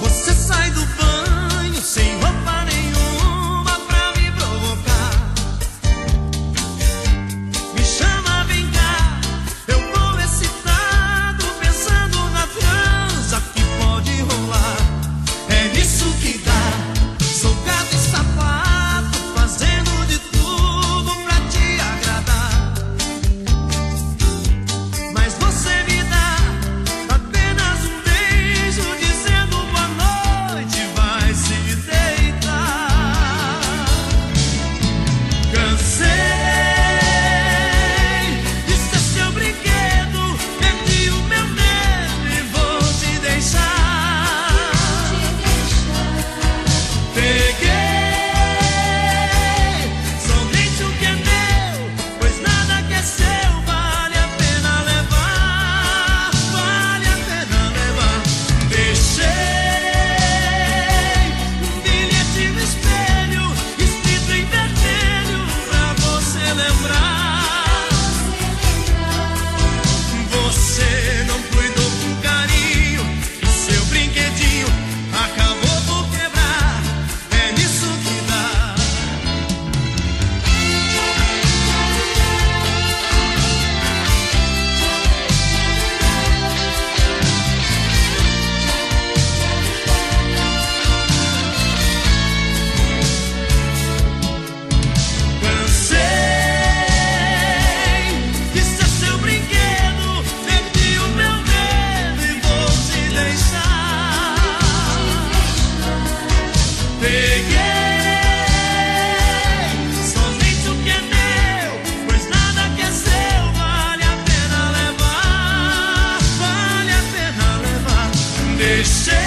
Você sai do banho. say